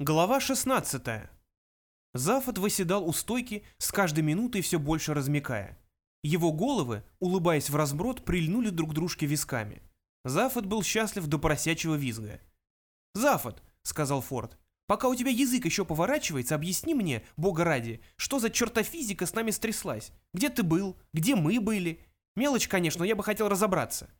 Глава 16. Зафот выседал у стойки, с каждой минутой все больше размякая. Его головы, улыбаясь в разброд, прильнули друг к дружке висками. Зафот был счастлив до поросячьего визга. «Зафот», — сказал Форд, — «пока у тебя язык еще поворачивается, объясни мне, бога ради, что за черта физика с нами стряслась? Где ты был? Где мы были? Мелочь, конечно, но я бы хотел разобраться».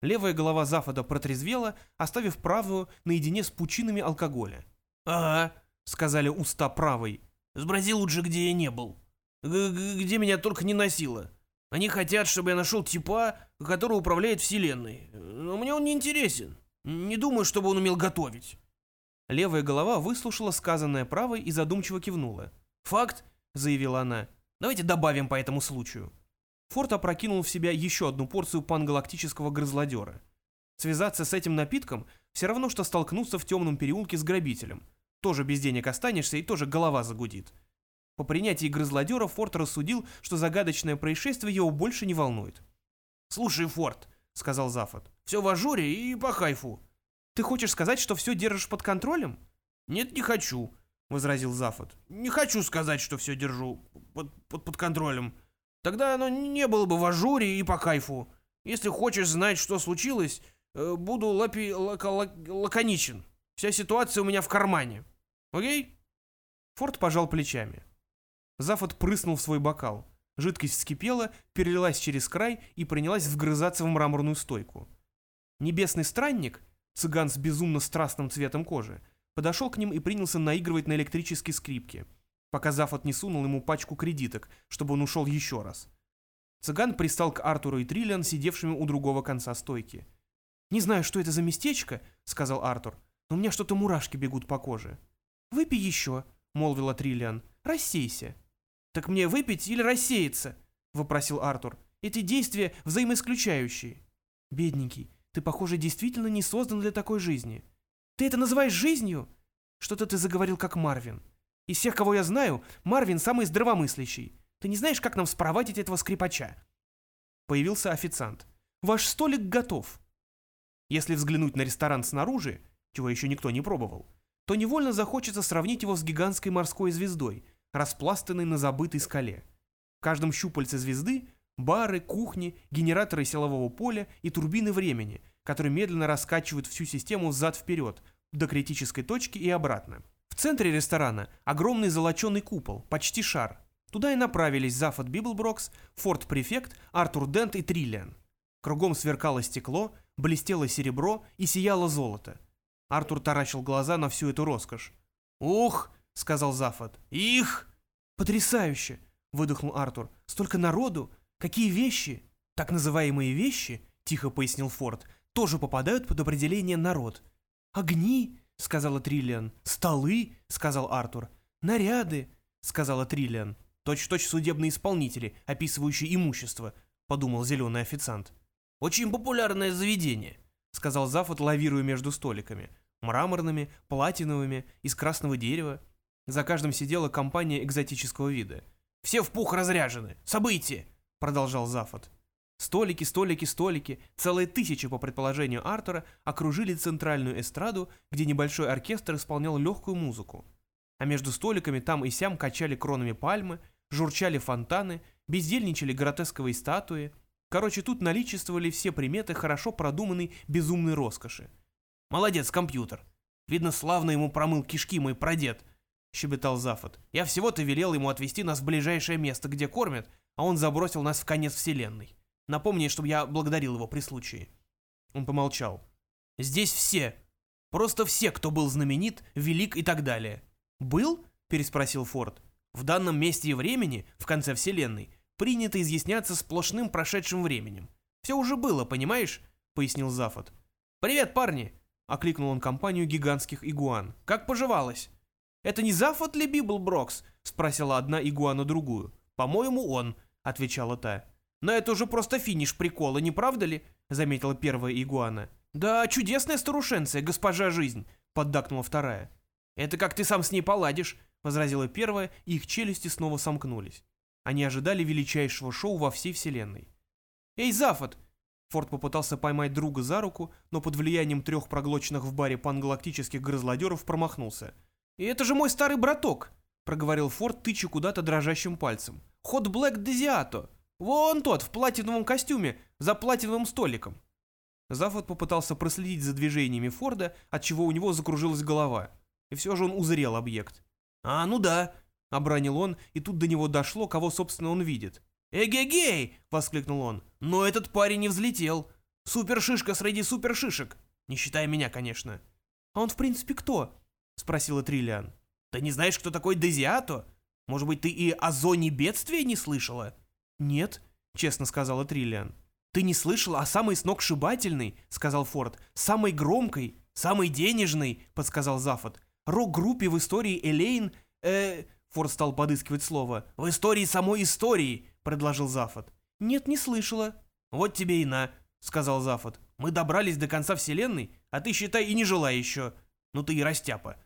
Левая голова Зафода протрезвела, оставив правую наедине с пучинами алкоголя. «Ага», — сказали уста правой. «Сбрози лучше, где я не был. Г -г где меня только не носило. Они хотят, чтобы я нашел типа, который управляет вселенной. Но мне он не интересен. Не думаю, чтобы он умел готовить». Левая голова выслушала сказанное правой и задумчиво кивнула. «Факт», — заявила она. «Давайте добавим по этому случаю». Форд опрокинул в себя еще одну порцию пангалактического грызлодера. Связаться с этим напитком все равно, что столкнуться в темном переулке с грабителем. Тоже без денег останешься и тоже голова загудит. По принятии грызлодера Форд рассудил, что загадочное происшествие его больше не волнует. «Слушай, Форд», — сказал Зафот, — «все в ажуре и по кайфу». «Ты хочешь сказать, что все держишь под контролем?» «Нет, не хочу», — возразил Зафот. «Не хочу сказать, что все держу под, под, под контролем. Тогда оно не было бы в ажуре и по кайфу. Если хочешь знать, что случилось, э, буду лапи, лак, лак, лаконичен. Вся ситуация у меня в кармане. Окей?» Форд пожал плечами. Зафот прыснул в свой бокал. Жидкость вскипела, перелилась через край и принялась вгрызаться в мраморную стойку. Небесный странник, цыган с безумно страстным цветом кожи, подошел к ним и принялся наигрывать на электрической скрипке, пока Зафот не сунул ему пачку кредиток, чтобы он ушел еще раз. Цыган пристал к Артуру и Триллиан, сидевшими у другого конца стойки. «Не знаю, что это за местечко», — сказал Артур, — «но у меня что-то мурашки бегут по коже». «Выпей еще», — молвила Триллиан, — «рассейся». «Так мне выпить или рассеяться?» — вопросил Артур. «Эти действия взаимоисключающие». «Бедненький, ты, похоже, действительно не создан для такой жизни. Ты это называешь жизнью?» «Что-то ты заговорил как Марвин. Из всех, кого я знаю, Марвин самый здравомыслящий. Ты не знаешь, как нам спровадить этого скрипача?» Появился официант. «Ваш столик готов». Если взглянуть на ресторан снаружи, чего еще никто не пробовал, то невольно захочется сравнить его с гигантской морской звездой, распластанной на забытой скале. В каждом щупальце звезды бары, кухни, генераторы силового поля и турбины времени, которые медленно раскачивают всю систему взад-вперед, до критической точки и обратно. В центре ресторана огромный золоченый купол, почти шар. Туда и направились Зафод Библброкс, Форд Префект, Артур Дент и Триллиан. Кругом сверкало стекло, блестело серебро и сияло золото. Артур таращил глаза на всю эту роскошь. «Ух!» — сказал Зафод. «Их!» «Потрясающе!» — выдохнул Артур. «Столько народу! Какие вещи!» «Так называемые вещи», — тихо пояснил Форд, «тоже попадают под определение народ». «Огни!» — сказала Триллиан. «Столы!» — сказал Артур. «Наряды!» — сказала Триллиан. «Точь-точь судебные исполнители, описывающие имущество», — подумал зеленый официант. «Очень популярное заведение», — сказал Зафот, лавируя между столиками. Мраморными, платиновыми, из красного дерева. За каждым сидела компания экзотического вида. «Все в пух разряжены! Событие!» — продолжал Зафот. Столики, столики, столики, целые тысячи, по предположению Артура, окружили центральную эстраду, где небольшой оркестр исполнял легкую музыку. А между столиками там и сям качали кронами пальмы, журчали фонтаны, бездельничали гротесковые статуи. Короче, тут наличествовали все приметы хорошо продуманной безумной роскоши. «Молодец, компьютер! Видно, славно ему промыл кишки мой прадед!» щебетал Зафот. «Я всего-то велел ему отвезти нас в ближайшее место, где кормят, а он забросил нас в конец вселенной. Напомни, чтобы я благодарил его при случае». Он помолчал. «Здесь все. Просто все, кто был знаменит, велик и так далее». «Был?» – переспросил Форд. «В данном месте и времени, в конце вселенной, принято изъясняться сплошным прошедшим временем. Все уже было, понимаешь?» – пояснил Зафот. «Привет, парни!» – окликнул он компанию гигантских игуан. «Как поживалось?» «Это не Зафот ли Библ Брокс?» — спросила одна игуана другую. «По-моему, он», — отвечала та. «Но это уже просто финиш прикола, не правда ли?» — заметила первая игуана. «Да, чудесная старушенция, госпожа жизнь», — поддакнула вторая. «Это как ты сам с ней поладишь», — возразила первая, и их челюсти снова сомкнулись. Они ожидали величайшего шоу во всей вселенной. «Эй, Зафот!» Форд попытался поймать друга за руку, но под влиянием трех проглоченных в баре пангалактических грызлодеров промахнулся. И это же мой старый браток, проговорил Форд, тыча куда-то дрожащим пальцем. Ход Блэк Дезиато. Вон тот, в платиновом костюме, за платиновым столиком. Зафот попытался проследить за движениями Форда, отчего у него закружилась голова. И все же он узрел объект. «А, ну да», — обронил он, и тут до него дошло, кого, собственно, он видит. «Эгегей!» — воскликнул он. «Но этот парень не взлетел. Супершишка среди супершишек. Не считая меня, конечно». «А он, в принципе, кто?» — спросила Триллиан. «Ты не знаешь, кто такой Дезиато? Может быть, ты и о зоне бедствия не слышала?» «Нет», — честно сказала Триллиан. «Ты не слышала о самой сногсшибательной?» — сказал Форд. «Самой громкой, самой денежной», — подсказал Зафот. «Рок-группе в истории Элейн...» э Форд стал подыскивать слово. «В истории самой истории», — предложил Зафот. «Нет, не слышала». «Вот тебе и на», — сказал Зафот. «Мы добрались до конца вселенной, а ты, считай, и не жила еще. Ну ты и растяпа».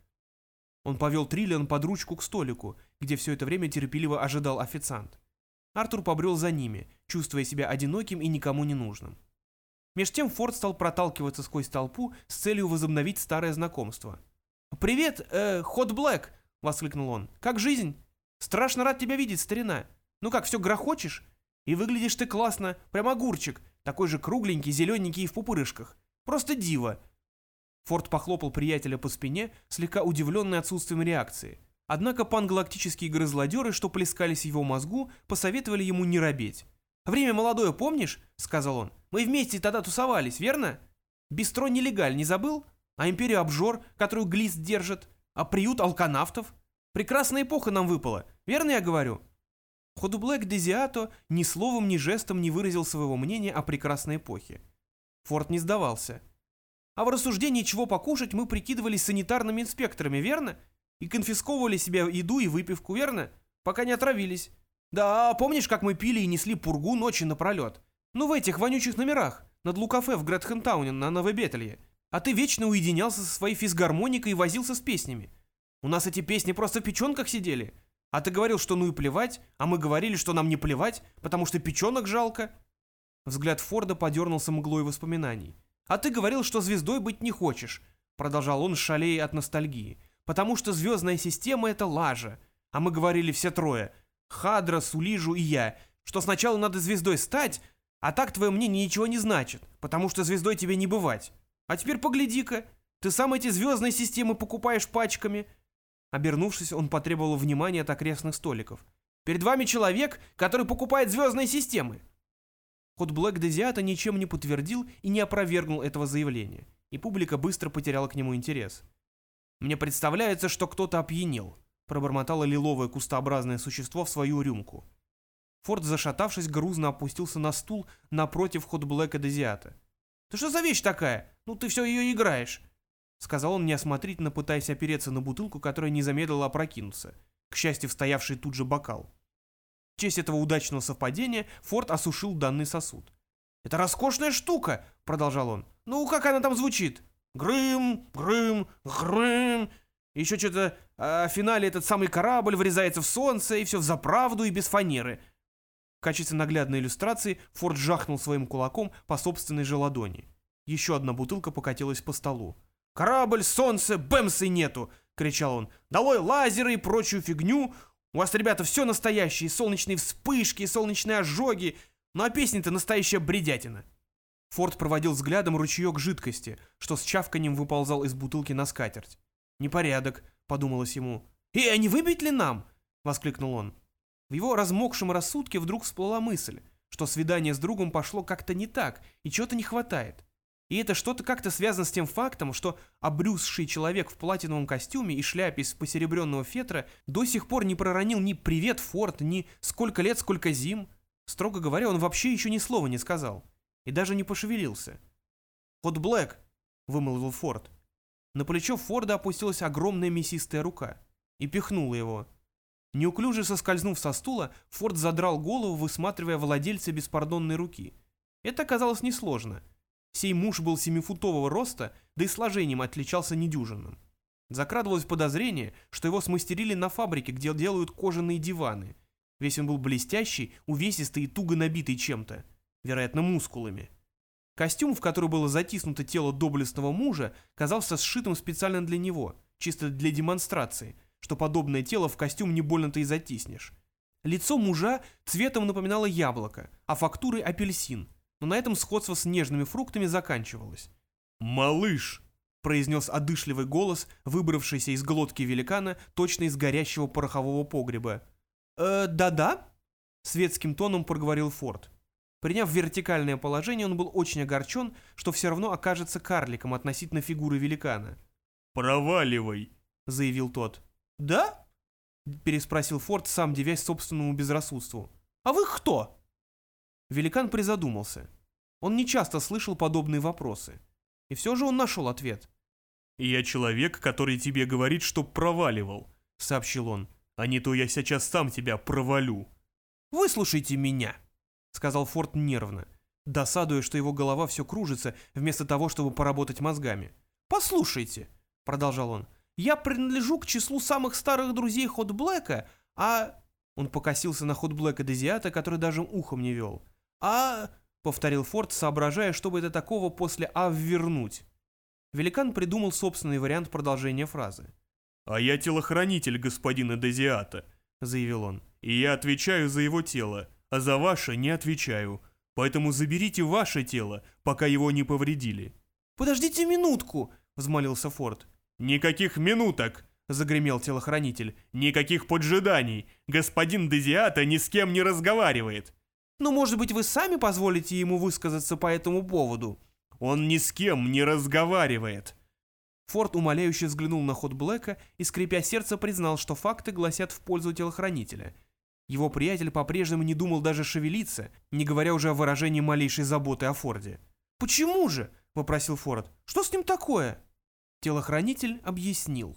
Он повел Триллиан под ручку к столику, где все это время терпеливо ожидал официант. Артур побрел за ними, чувствуя себя одиноким и никому не нужным. Меж тем Форд стал проталкиваться сквозь толпу с целью возобновить старое знакомство. «Привет, э, Хот Блэк!» — воскликнул он. «Как жизнь? Страшно рад тебя видеть, старина. Ну как, все грохочешь? И выглядишь ты классно, прям огурчик, такой же кругленький, зелененький и в пупырышках. Просто диво!» Форд похлопал приятеля по спине, слегка удивленный отсутствием реакции. Однако пангалактические грызлодеры, что плескались в его мозгу, посоветовали ему не робеть. «Время молодое, помнишь?» — сказал он. «Мы вместе тогда тусовались, верно? Бистро нелегаль, не забыл? А империю обжор, которую Глист держит? А приют алканавтов? Прекрасная эпоха нам выпала, верно я говорю?» Ходублэк Дезиато ни словом, ни жестом не выразил своего мнения о прекрасной эпохе. Форд не сдавался. «А в рассуждении, чего покушать, мы прикидывались санитарными инспекторами, верно? И конфисковывали себе еду и выпивку, верно? Пока не отравились. Да, помнишь, как мы пили и несли пургу ночи напролет? Ну, в этих вонючих номерах, над Лукафе в Гретхентауне на Новобетелье. А ты вечно уединялся со своей физгармоникой и возился с песнями. У нас эти песни просто в печенках сидели. А ты говорил, что ну и плевать, а мы говорили, что нам не плевать, потому что печенок жалко. Взгляд Форда подернулся мглой воспоминаний. А ты говорил, что звездой быть не хочешь, продолжал он, шалея от ностальгии. Потому что звездная система — это лажа. А мы говорили все трое. Хадра, Сулижу и я. Что сначала надо звездой стать, а так твое мнение ничего не значит. Потому что звездой тебе не бывать. А теперь погляди-ка. Ты сам эти звездные системы покупаешь пачками. Обернувшись, он потребовал внимания от окрестных столиков. Перед вами человек, который покупает звездные системы. Ход Блэк Дезиата ничем не подтвердил и не опровергнул этого заявления, и публика быстро потеряла к нему интерес. «Мне представляется, что кто-то опьянел», — пробормотало лиловое кустообразное существо в свою рюмку. Форд, зашатавшись, грузно опустился на стул напротив ход Блэка Дезиата. «Ты что за вещь такая? Ну ты все ее играешь!» Сказал он неосмотрительно, пытаясь опереться на бутылку, которая не замедлила опрокинуться. К счастью, стоявший тут же бокал. В честь этого удачного совпадения Форд осушил данный сосуд. «Это роскошная штука!» — продолжал он. «Ну, как она там звучит?» Грым, грым, грым. Еще что-то а в финале этот самый корабль врезается в солнце, и все в заправду и без фанеры. В качестве наглядной иллюстрации Форд жахнул своим кулаком по собственной же ладони. Еще одна бутылка покатилась по столу. «Корабль, солнце, бэмсы нету!» — кричал он. «Долой лазеры и прочую фигню! У вас, ребята, все настоящее, солнечные вспышки, солнечные ожоги, ну а песня-то настоящая бредятина!» Форд проводил взглядом ручеек жидкости, что с чавканием выползал из бутылки на скатерть. «Непорядок», — подумалось ему. «Эй, а не выбить ли нам?» — воскликнул он. В его размокшем рассудке вдруг всплыла мысль, что свидание с другом пошло как-то не так, и чего-то не хватает. И это что-то как-то связано с тем фактом, что обрюзший человек в платиновом костюме и шляпе из посеребренного фетра до сих пор не проронил ни «Привет, Форд», ни «Сколько лет, сколько зим». Строго говоря, он вообще еще ни слова не сказал и даже не пошевелился. «Ход Блэк!» — вымолвил Форд. На плечо Форда опустилась огромная мясистая рука и пихнула его. Неуклюже соскользнув со стула, Форд задрал голову, высматривая владельца беспардонной руки. Это оказалось несложно. Сей муж был семифутового роста, да и сложением отличался недюжинным. Закрадывалось подозрение, что его смастерили на фабрике, где делают кожаные диваны. Весь он был блестящий, увесистый и туго набитый чем-то вероятно, мускулами. Костюм, в который было затиснуто тело доблестного мужа, казался сшитым специально для него, чисто для демонстрации, что подобное тело в костюм не больно-то и затиснешь. Лицо мужа цветом напоминало яблоко, а фактурой апельсин, но на этом сходство с нежными фруктами заканчивалось. «Малыш!» — произнес одышливый голос, выбравшийся из глотки великана, точно из горящего порохового погреба. «Э, да-да?» — светским тоном проговорил Форд. Приняв вертикальное положение, он был очень огорчен, что все равно окажется карликом относительно фигуры великана. «Проваливай!» — заявил тот. «Да?» — переспросил Форд, сам девясь собственному безрассудству. «А вы кто?» Великан призадумался. Он нечасто слышал подобные вопросы. И все же он нашел ответ. «Я человек, который тебе говорит, что проваливал», — сообщил он. «А не то я сейчас сам тебя провалю». «Выслушайте меня», — сказал Форд нервно, досадуя, что его голова все кружится, вместо того, чтобы поработать мозгами. «Послушайте», — продолжал он, — «я принадлежу к числу самых старых друзей Хот Блэка, а...» Он покосился на Хот Блэка Дезиата, который даже ухом не вел. «А...» — повторил Форд, соображая, чтобы это такого после «а» ввернуть. Великан придумал собственный вариант продолжения фразы. «А я телохранитель господина Дезиата», — заявил он, — «и я отвечаю за его тело, а за ваше не отвечаю. Поэтому заберите ваше тело, пока его не повредили». «Подождите минутку», — взмолился Форд. «Никаких минуток!» — загремел телохранитель. «Никаких поджиданий! Господин Дезиата ни с кем не разговаривает!» «Ну, может быть, вы сами позволите ему высказаться по этому поводу?» «Он ни с кем не разговаривает!» Форд умоляюще взглянул на ход Блэка и, скрипя сердце, признал, что факты гласят в пользу телохранителя. Его приятель по-прежнему не думал даже шевелиться, не говоря уже о выражении малейшей заботы о Форде. «Почему же?» — вопросил Форд. «Что с ним такое?» Телохранитель объяснил.